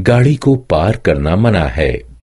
गाड़ी को पार करना मना है।